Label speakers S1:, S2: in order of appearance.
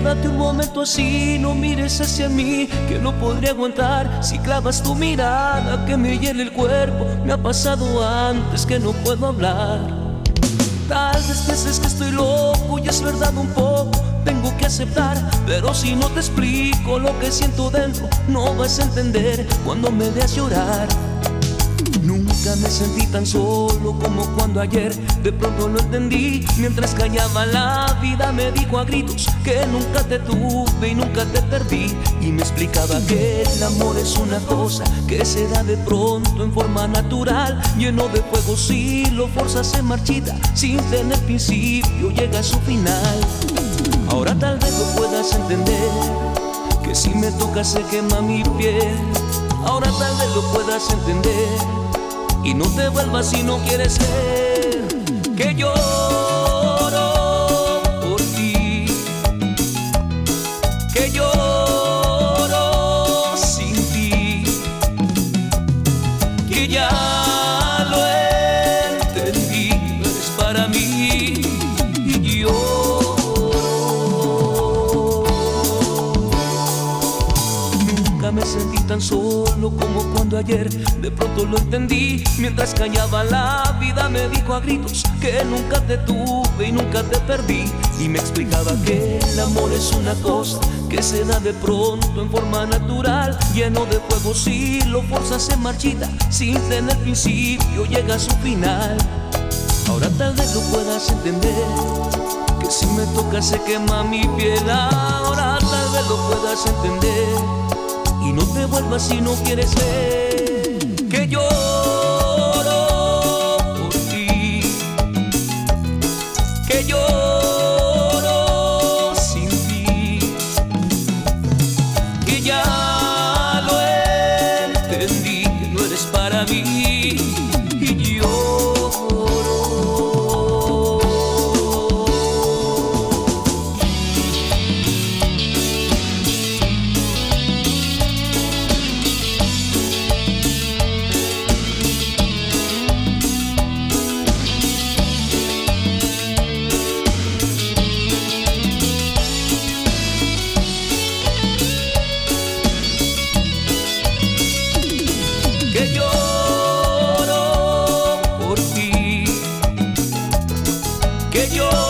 S1: Quédate un momento así, no mires hacia mí, que no podría aguantar si clavas tu mirada que me hiela el cuerpo. Me ha pasado antes que no puedo hablar. Tal vez pienses que estoy loco y es verdad un poco, tengo que aceptar, pero si no te explico lo que siento dentro, no vas a entender cuando me veas llorar. Nunca me sentí tan solo como cuando ayer de pronto lo entendí. Mientras callaba la vida me dijo a gritos que nunca te tuve y nunca te perdí. Y me explicaba que el amor es una cosa que se da de pronto en forma natural. Lleno de fuego si lo forzas se marchita sin tener principio llega a su final. Ahora tal vez lo puedas entender que si me tocas se quema mi piel. Ahora tal vez lo puedas entender y no te vuelvas si no quieres ver que lloro por ti, que lloro sin ti, que ya lo entendí, no eres para mí y lloro. Me sentí tan solo como cuando ayer de pronto lo entendí. Mientras callaba la vida me dijo a gritos que nunca te tuve y nunca te perdí. Y me explicaba que el amor es una cosa que se da de pronto en forma natural, lleno de fuego si lo forzas se marchita, sin tener principio llega a su final. Ahora tal vez lo puedas entender, que si me tocas se quema mi piel. Ahora tal vez lo puedas entender y no te vuelvas si no quieres ver que yo